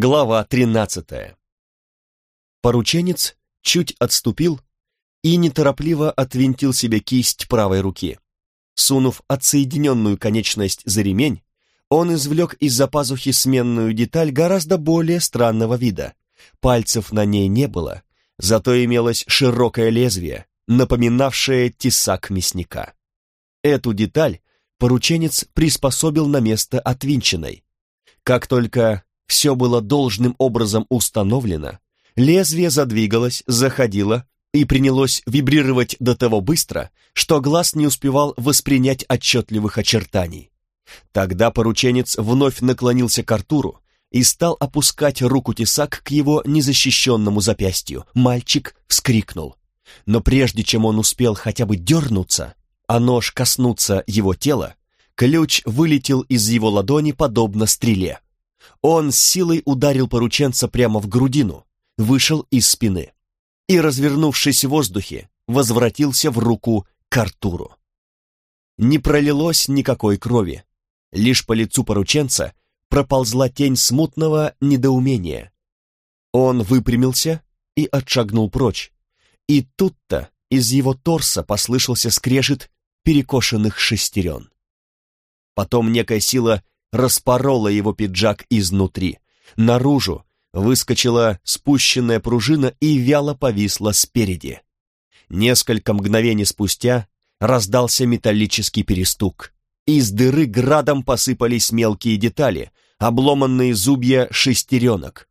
Глава 13. Порученец чуть отступил и неторопливо отвинтил себе кисть правой руки. Сунув отсоединенную конечность за ремень, он извлек из-за пазухи сменную деталь гораздо более странного вида. Пальцев на ней не было, зато имелось широкое лезвие, напоминавшее тесак мясника. Эту деталь порученец приспособил на место отвинченной. Как только все было должным образом установлено, лезвие задвигалось, заходило и принялось вибрировать до того быстро, что глаз не успевал воспринять отчетливых очертаний. Тогда порученец вновь наклонился к Артуру и стал опускать руку-тесак к его незащищенному запястью. Мальчик вскрикнул. Но прежде чем он успел хотя бы дернуться, а нож коснуться его тела, ключ вылетел из его ладони подобно стреле. Он с силой ударил порученца прямо в грудину, вышел из спины и, развернувшись в воздухе, возвратился в руку к Артуру. Не пролилось никакой крови, лишь по лицу порученца проползла тень смутного недоумения. Он выпрямился и отшагнул прочь, и тут-то из его торса послышался скрежет перекошенных шестерен. Потом некая сила распорола его пиджак изнутри. Наружу выскочила спущенная пружина и вяло повисла спереди. Несколько мгновений спустя раздался металлический перестук. Из дыры градом посыпались мелкие детали, обломанные зубья шестеренок.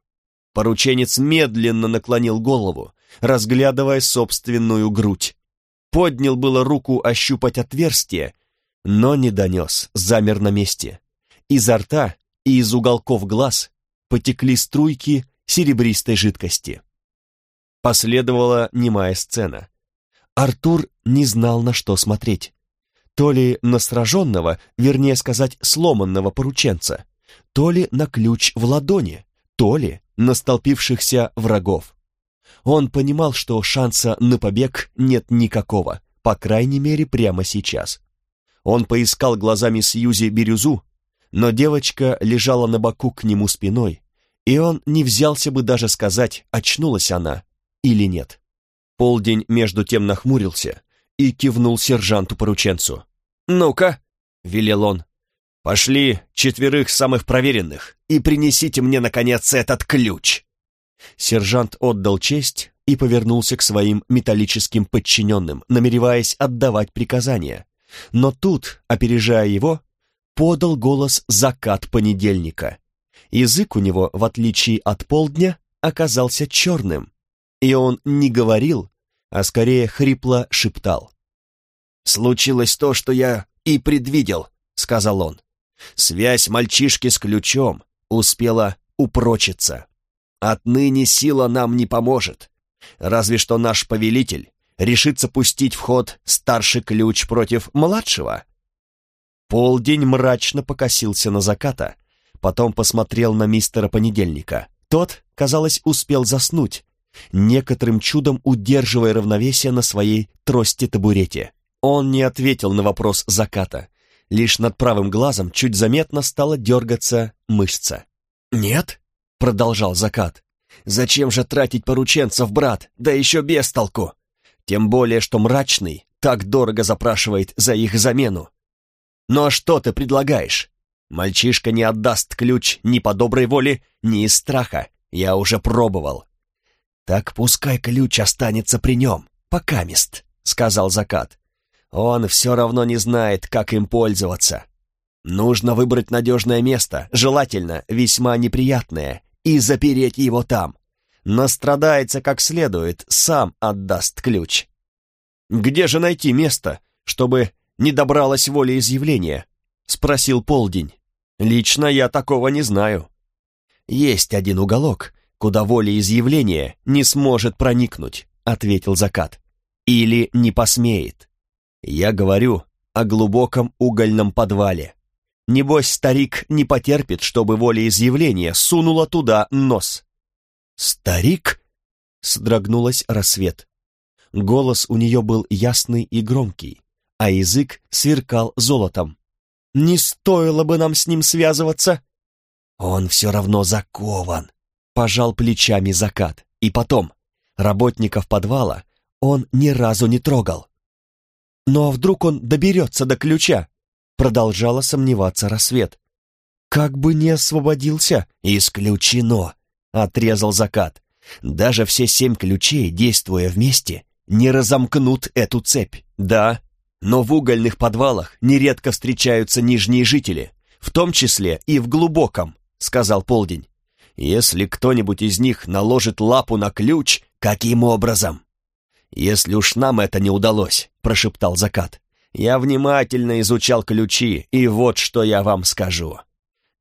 Порученец медленно наклонил голову, разглядывая собственную грудь. Поднял было руку ощупать отверстие, но не донес, замер на месте. Изо рта и из уголков глаз потекли струйки серебристой жидкости. Последовала немая сцена. Артур не знал, на что смотреть. То ли на сраженного, вернее сказать, сломанного порученца, то ли на ключ в ладони, то ли на столпившихся врагов. Он понимал, что шанса на побег нет никакого, по крайней мере, прямо сейчас. Он поискал глазами Сьюзи Бирюзу, но девочка лежала на боку к нему спиной, и он не взялся бы даже сказать, очнулась она или нет. Полдень между тем нахмурился и кивнул сержанту-порученцу. «Ну-ка», — велел он, — «пошли четверых самых проверенных и принесите мне, наконец, этот ключ». Сержант отдал честь и повернулся к своим металлическим подчиненным, намереваясь отдавать приказания. Но тут, опережая его, подал голос закат понедельника. Язык у него, в отличие от полдня, оказался черным, и он не говорил, а скорее хрипло шептал. «Случилось то, что я и предвидел», — сказал он. «Связь мальчишки с ключом успела упрочиться. Отныне сила нам не поможет, разве что наш повелитель решится пустить в ход старший ключ против младшего, Полдень мрачно покосился на заката, потом посмотрел на мистера Понедельника. Тот, казалось, успел заснуть, некоторым чудом удерживая равновесие на своей трости-табурете. Он не ответил на вопрос заката, лишь над правым глазом чуть заметно стала дергаться мышца. «Нет?» — продолжал закат. «Зачем же тратить порученцев, брат, да еще без толку? Тем более, что мрачный так дорого запрашивает за их замену. «Ну а что ты предлагаешь? Мальчишка не отдаст ключ ни по доброй воле, ни из страха. Я уже пробовал». «Так пускай ключ останется при нем, пока мест», — сказал Закат. «Он все равно не знает, как им пользоваться. Нужно выбрать надежное место, желательно весьма неприятное, и запереть его там. Настрадается как следует, сам отдаст ключ». «Где же найти место, чтобы не добралась волеизъявления?» — спросил Полдень. «Лично я такого не знаю». «Есть один уголок, куда волеизъявление не сможет проникнуть», — ответил Закат. «Или не посмеет. Я говорю о глубоком угольном подвале. Небось, старик не потерпит, чтобы волеизъявление сунуло туда нос». «Старик?» — сдрогнулась рассвет. Голос у нее был ясный и громкий а язык сверкал золотом. «Не стоило бы нам с ним связываться!» «Он все равно закован», пожал плечами закат. И потом, работников подвала он ни разу не трогал. «Ну а вдруг он доберется до ключа?» Продолжала сомневаться рассвет. «Как бы не освободился!» «Исключено!» — отрезал закат. «Даже все семь ключей, действуя вместе, не разомкнут эту цепь. Да, но в угольных подвалах нередко встречаются нижние жители, в том числе и в глубоком», — сказал Полдень. «Если кто-нибудь из них наложит лапу на ключ, каким образом?» «Если уж нам это не удалось», — прошептал Закат. «Я внимательно изучал ключи, и вот что я вам скажу.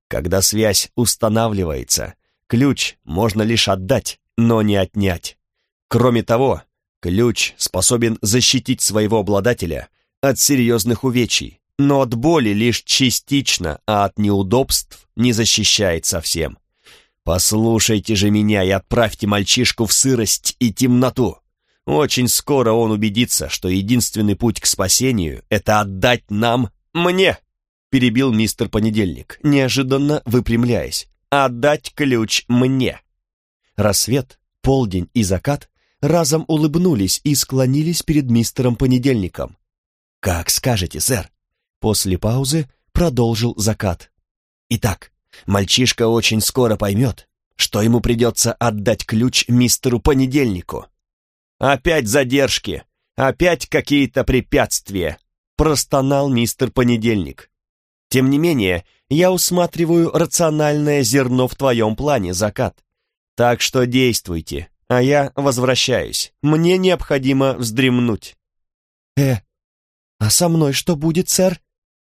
Когда связь устанавливается, ключ можно лишь отдать, но не отнять. Кроме того, ключ способен защитить своего обладателя от серьезных увечий, но от боли лишь частично, а от неудобств не защищает совсем. Послушайте же меня и отправьте мальчишку в сырость и темноту. Очень скоро он убедится, что единственный путь к спасению — это отдать нам, мне, перебил мистер Понедельник, неожиданно выпрямляясь. Отдать ключ мне. Рассвет, полдень и закат разом улыбнулись и склонились перед мистером Понедельником. «Как скажете, сэр». После паузы продолжил закат. «Итак, мальчишка очень скоро поймет, что ему придется отдать ключ мистеру Понедельнику. «Опять задержки! Опять какие-то препятствия!» простонал мистер Понедельник. «Тем не менее, я усматриваю рациональное зерно в твоем плане, Закат. Так что действуйте, а я возвращаюсь. Мне необходимо вздремнуть». «Э, а со мной что будет, сэр?»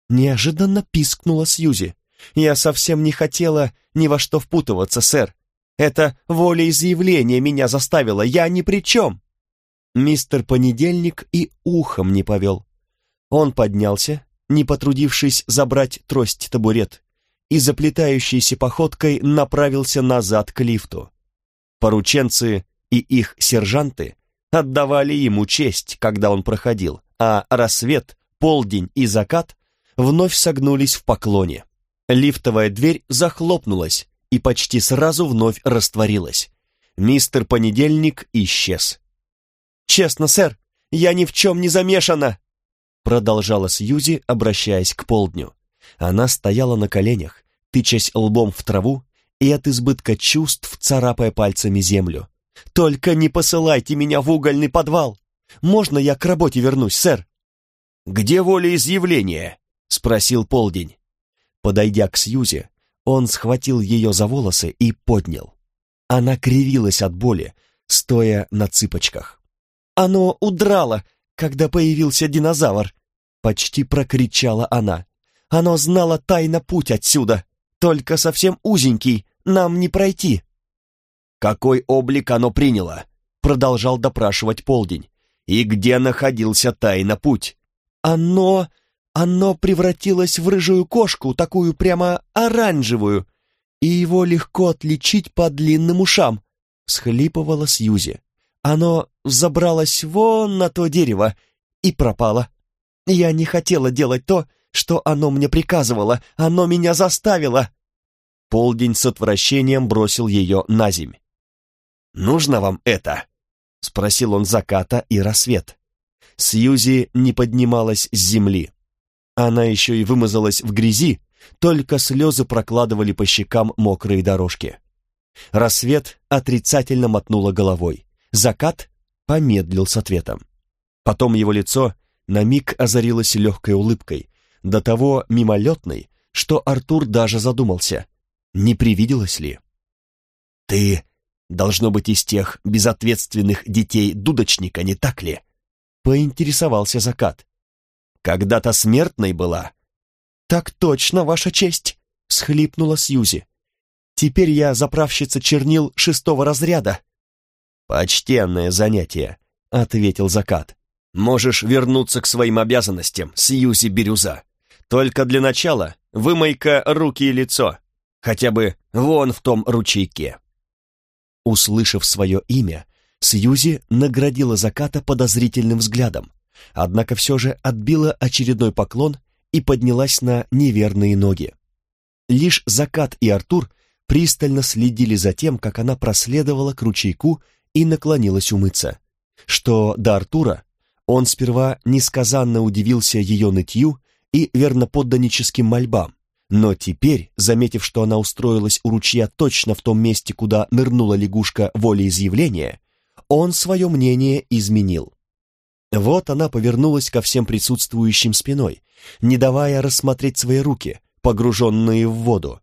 Неожиданно пискнула Сьюзи. «Я совсем не хотела ни во что впутываться, сэр. Это волеизъявление меня заставило, я ни при чем!» Мистер Понедельник и ухом не повел. Он поднялся, не потрудившись забрать трость-табурет, и заплетающейся походкой направился назад к лифту. Порученцы и их сержанты отдавали ему честь, когда он проходил, а рассвет, полдень и закат вновь согнулись в поклоне. Лифтовая дверь захлопнулась и почти сразу вновь растворилась. Мистер Понедельник исчез. «Честно, сэр, я ни в чем не замешана!» Продолжала Сьюзи, обращаясь к полдню. Она стояла на коленях, тычась лбом в траву и от избытка чувств царапая пальцами землю. «Только не посылайте меня в угольный подвал! Можно я к работе вернусь, сэр?» «Где волеизъявление?» — спросил Полдень. Подойдя к Сьюзи, он схватил ее за волосы и поднял. Она кривилась от боли, стоя на цыпочках. «Оно удрало, когда появился динозавр!» Почти прокричала она. «Оно знало тайно путь отсюда, только совсем узенький, нам не пройти!» «Какой облик оно приняло?» Продолжал допрашивать Полдень. «И где находился тайно путь?» «Оно... оно превратилось в рыжую кошку, такую прямо оранжевую, и его легко отличить по длинным ушам», — схлипывала Сьюзи. Оно забралось вон на то дерево и пропало. Я не хотела делать то, что оно мне приказывало, оно меня заставило. Полдень с отвращением бросил ее на земь. «Нужно вам это?» — спросил он заката и рассвет. Сьюзи не поднималась с земли. Она еще и вымазалась в грязи, только слезы прокладывали по щекам мокрые дорожки. Рассвет отрицательно мотнула головой. Закат помедлил с ответом. Потом его лицо на миг озарилось легкой улыбкой, до того мимолетной, что Артур даже задумался, не привиделось ли. «Ты, должно быть, из тех безответственных детей дудочника, не так ли?» поинтересовался Закат. «Когда-то смертной была?» «Так точно, Ваша честь!» — схлипнула Сьюзи. «Теперь я заправщица чернил шестого разряда, «Почтенное занятие», — ответил Закат. «Можешь вернуться к своим обязанностям, Сьюзи Бирюза. Только для начала вымой-ка руки и лицо, хотя бы вон в том ручейке». Услышав свое имя, Сьюзи наградила Заката подозрительным взглядом, однако все же отбила очередной поклон и поднялась на неверные ноги. Лишь Закат и Артур пристально следили за тем, как она проследовала к ручейку и наклонилась умыться. Что до Артура, он сперва несказанно удивился ее нытью и верноподданническим мольбам, но теперь, заметив, что она устроилась у ручья точно в том месте, куда нырнула лягушка волеизъявления, он свое мнение изменил. Вот она повернулась ко всем присутствующим спиной, не давая рассмотреть свои руки, погруженные в воду.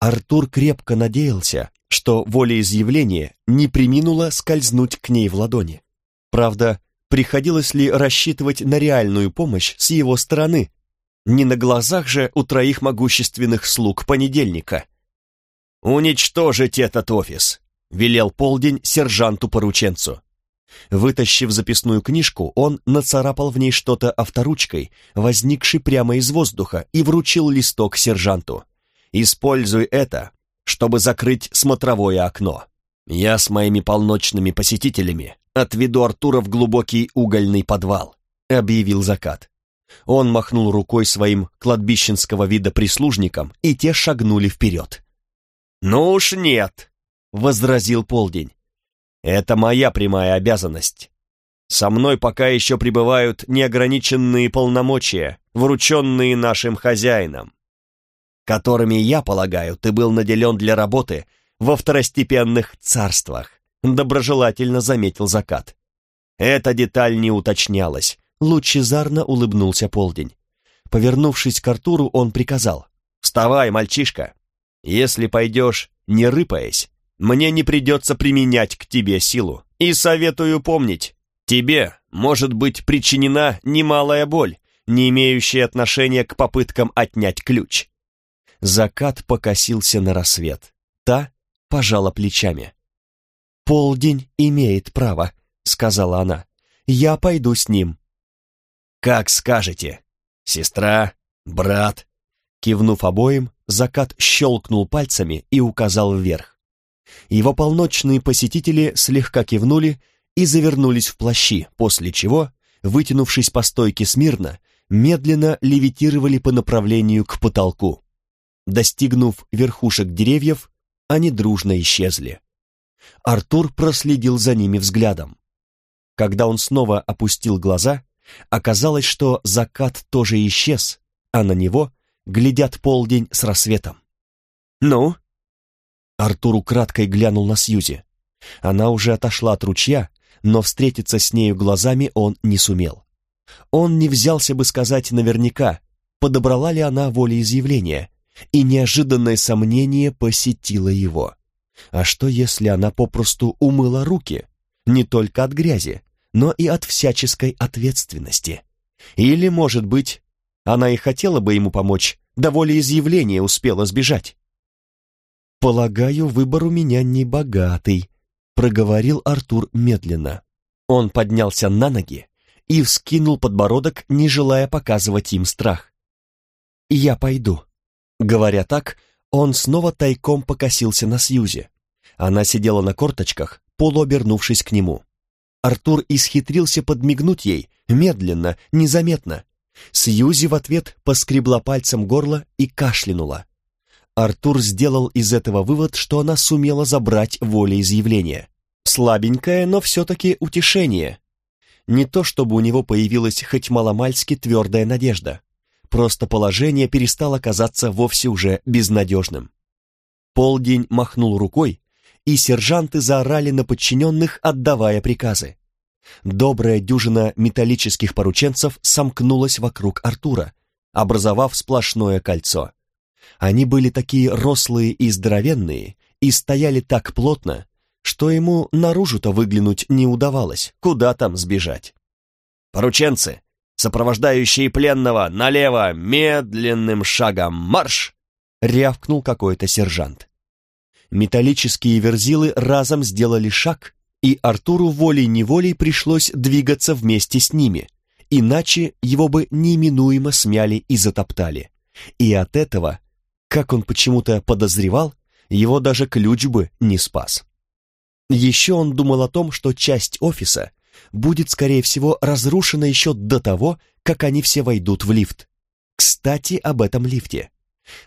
Артур крепко надеялся, что волеизъявление не приминуло скользнуть к ней в ладони. Правда, приходилось ли рассчитывать на реальную помощь с его стороны, не на глазах же у троих могущественных слуг понедельника. «Уничтожить этот офис!» — велел полдень сержанту-порученцу. Вытащив записную книжку, он нацарапал в ней что-то авторучкой, возникшей прямо из воздуха, и вручил листок сержанту. «Используй это, чтобы закрыть смотровое окно. Я с моими полночными посетителями отведу Артура в глубокий угольный подвал», — объявил закат. Он махнул рукой своим кладбищенского вида прислужникам, и те шагнули вперед. «Ну уж нет», — возразил Полдень. «Это моя прямая обязанность. Со мной пока еще пребывают неограниченные полномочия, врученные нашим хозяином, которыми, я полагаю, ты был наделен для работы во второстепенных царствах», — доброжелательно заметил закат. Эта деталь не уточнялась, Лучезарно улыбнулся полдень. Повернувшись к Артуру, он приказал. «Вставай, мальчишка! Если пойдешь, не рыпаясь, мне не придется применять к тебе силу. И советую помнить, тебе может быть причинена немалая боль, не имеющая отношения к попыткам отнять ключ». Закат покосился на рассвет. Та пожала плечами. «Полдень имеет право», — сказала она. «Я пойду с ним. «Как скажете. Сестра, брат». Кивнув обоим, закат щелкнул пальцами и указал вверх. Его полночные посетители слегка кивнули и завернулись в плащи, после чего, вытянувшись по стойке смирно, медленно левитировали по направлению к потолку. Достигнув верхушек деревьев, они дружно исчезли. Артур проследил за ними взглядом. Когда он снова опустил глаза, Оказалось, что закат тоже исчез, а на него глядят полдень с рассветом. «Ну?» Артур украдкой глянул на Сьюзи. Она уже отошла от ручья, но встретиться с нею глазами он не сумел. Он не взялся бы сказать наверняка, подобрала ли она волеизъявление, и неожиданное сомнение посетило его. А что, если она попросту умыла руки, не только от грязи, но и от всяческой ответственности. Или, может быть, она и хотела бы ему помочь, да волеизъявления успела сбежать. «Полагаю, выбор у меня не богатый», — проговорил Артур медленно. Он поднялся на ноги и вскинул подбородок, не желая показывать им страх. «Я пойду». Говоря так, он снова тайком покосился на Сьюзе. Она сидела на корточках, полуобернувшись к нему. Артур исхитрился подмигнуть ей, медленно, незаметно. Сьюзи в ответ поскребла пальцем горло и кашлянула. Артур сделал из этого вывод, что она сумела забрать волеизъявление. Слабенькое, но все-таки утешение. Не то, чтобы у него появилась хоть маломальски твердая надежда. Просто положение перестало казаться вовсе уже безнадежным. Полдень махнул рукой, и сержанты заорали на подчиненных, отдавая приказы. Добрая дюжина металлических порученцев сомкнулась вокруг Артура, образовав сплошное кольцо. Они были такие рослые и здоровенные и стояли так плотно, что ему наружу-то выглянуть не удавалось, куда там сбежать. «Порученцы, сопровождающие пленного, налево, медленным шагом марш!» — рявкнул какой-то сержант. Металлические верзилы разом сделали шаг, и Артуру волей-неволей пришлось двигаться вместе с ними, иначе его бы неминуемо смяли и затоптали. И от этого, как он почему-то подозревал, его даже ключ бы не спас. Еще он думал о том, что часть офиса будет, скорее всего, разрушена еще до того, как они все войдут в лифт. Кстати, об этом лифте.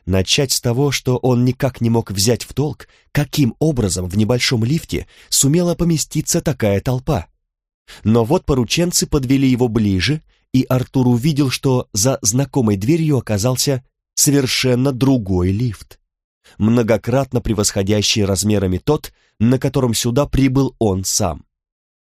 Начать с того, что он никак не мог взять в толк, каким образом в небольшом лифте сумела поместиться такая толпа. Но вот порученцы подвели его ближе, и Артур увидел, что за знакомой дверью оказался совершенно другой лифт, многократно превосходящий размерами тот, на котором сюда прибыл он сам.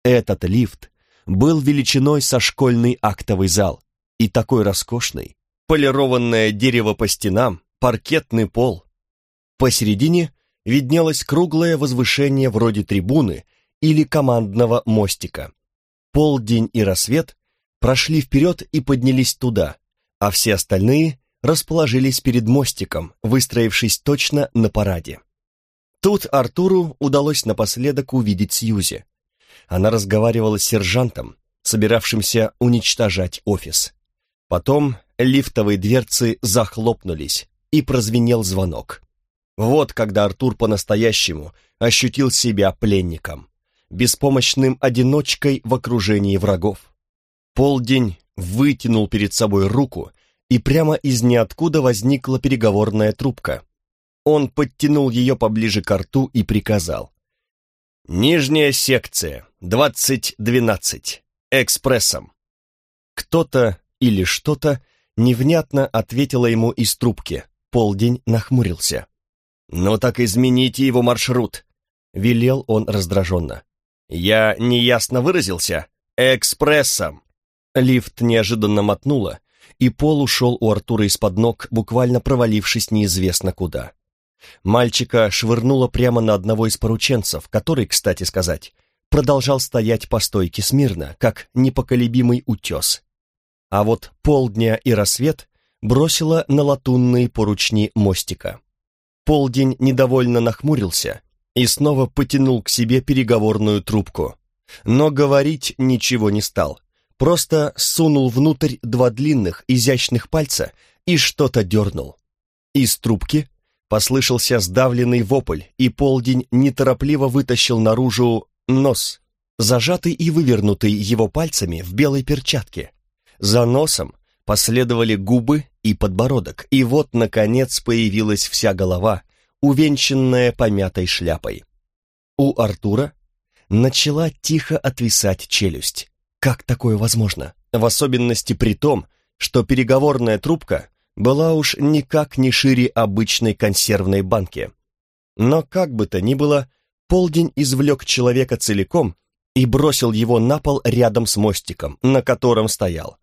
Этот лифт был величиной со школьный актовый зал и такой роскошный, полированное дерево по стенам, паркетный пол. Посередине виднелось круглое возвышение вроде трибуны или командного мостика. Полдень и рассвет прошли вперед и поднялись туда, а все остальные расположились перед мостиком, выстроившись точно на параде. Тут Артуру удалось напоследок увидеть Сьюзи. Она разговаривала с сержантом, собиравшимся уничтожать офис. Потом лифтовые дверцы захлопнулись, и прозвенел звонок. Вот когда Артур по-настоящему ощутил себя пленником, беспомощным одиночкой в окружении врагов. Полдень вытянул перед собой руку, и прямо из ниоткуда возникла переговорная трубка. Он подтянул ее поближе к рту и приказал. «Нижняя секция, 2012, экспрессом». Кто-то или что-то невнятно ответило ему из трубки. Полдень нахмурился. «Ну так измените его маршрут», — велел он раздраженно. «Я неясно выразился? Экспрессом!» Лифт неожиданно мотнуло, и пол ушел у Артура из-под ног, буквально провалившись неизвестно куда. Мальчика швырнуло прямо на одного из порученцев, который, кстати сказать, продолжал стоять по стойке смирно, как непоколебимый утес. А вот полдня и рассвет бросило на латунные поручни мостика. Полдень недовольно нахмурился и снова потянул к себе переговорную трубку. Но говорить ничего не стал, просто сунул внутрь два длинных, изящных пальца и что-то дернул. Из трубки послышался сдавленный вопль, и полдень неторопливо вытащил наружу нос, зажатый и вывернутый его пальцами в белой перчатке. За носом последовали губы и подбородок, и вот, наконец, появилась вся голова, увенчанная помятой шляпой. У Артура начала тихо отвисать челюсть. Как такое возможно? В особенности при том, что переговорная трубка была уж никак не шире обычной консервной банки. Но как бы то ни было, полдень извлек человека целиком и бросил его на пол рядом с мостиком, на котором стоял.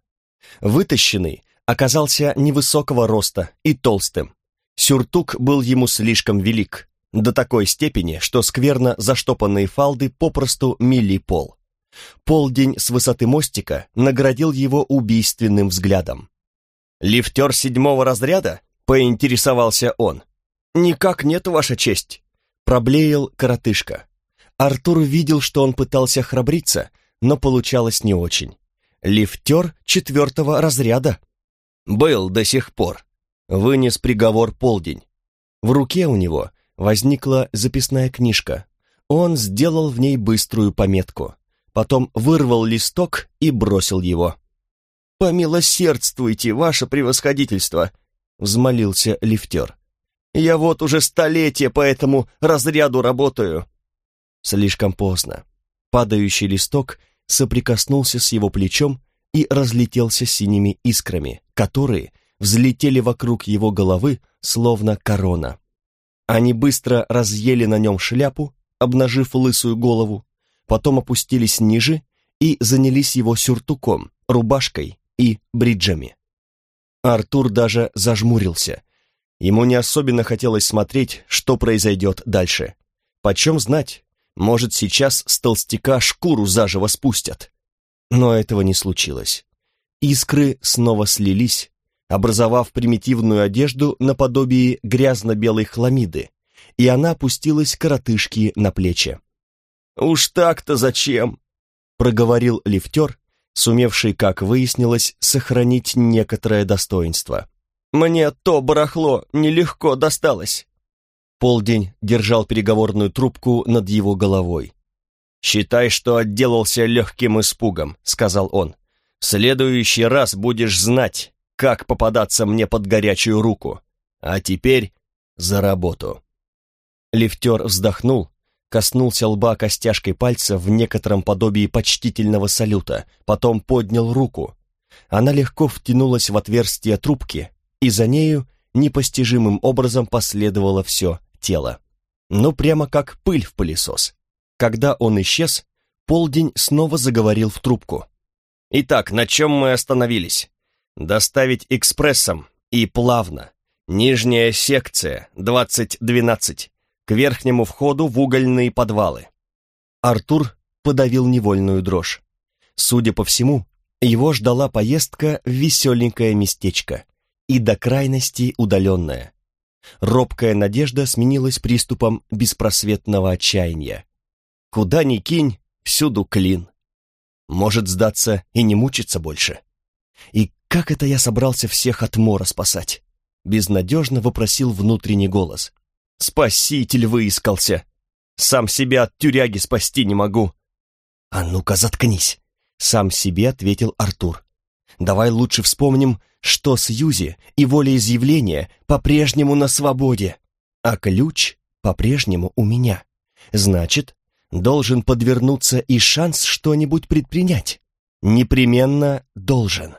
Вытащенный оказался невысокого роста и толстым. Сюртук был ему слишком велик, до такой степени, что скверно заштопанные фалды попросту мили пол. Полдень с высоты мостика наградил его убийственным взглядом. «Лифтер седьмого разряда?» — поинтересовался он. «Никак нет, ваша честь», — проблеял коротышка. Артур видел, что он пытался храбриться, но получалось не очень. «Лифтер четвертого разряда». «Был до сих пор», — вынес приговор полдень. В руке у него возникла записная книжка. Он сделал в ней быструю пометку потом вырвал листок и бросил его. «Помилосердствуйте, ваше превосходительство!» — взмолился лифтер. «Я вот уже столетие по этому разряду работаю!» Слишком поздно. Падающий листок соприкоснулся с его плечом и разлетелся синими искрами, которые взлетели вокруг его головы, словно корона. Они быстро разъели на нем шляпу, обнажив лысую голову, потом опустились ниже и занялись его сюртуком, рубашкой и бриджами. Артур даже зажмурился. Ему не особенно хотелось смотреть, что произойдет дальше. Почем знать, может, сейчас с толстяка шкуру заживо спустят. Но этого не случилось. Искры снова слились, образовав примитивную одежду наподобие грязно-белой хламиды, и она опустилась коротышки на плечи. «Уж так-то зачем?» — проговорил лифтер, сумевший, как выяснилось, сохранить некоторое достоинство. «Мне то барахло нелегко досталось». Полдень держал переговорную трубку над его головой. «Считай, что отделался легким испугом», — сказал он. «В следующий раз будешь знать, как попадаться мне под горячую руку. А теперь за работу. Лифтер вздохнул, коснулся лба костяшкой пальца в некотором подобии почтительного салюта, потом поднял руку. Она легко втянулась в отверстие трубки, и за нею непостижимым образом последовало все тело. Ну, прямо как пыль в пылесос. Когда он исчез, полдень снова заговорил в трубку. «Итак, на чем мы остановились? Доставить экспрессом и плавно. Нижняя секция, 2012, к верхнему входу в угольные подвалы». Артур подавил невольную дрожь. Судя по всему, его ждала поездка в веселенькое местечко и до крайности удаленное. Робкая надежда сменилась приступом беспросветного отчаяния. Куда ни кинь, всюду клин. Может сдаться и не мучиться больше. И как это я собрался всех от мора спасать? Безнадежно вопросил внутренний голос. Спаситель выискался. Сам себя от тюряги спасти не могу. А ну-ка заткнись. Сам себе ответил Артур. Давай лучше вспомним, что Сьюзи и волеизъявление по-прежнему на свободе, а ключ по-прежнему у меня. Значит, должен подвернуться и шанс что-нибудь предпринять. Непременно должен.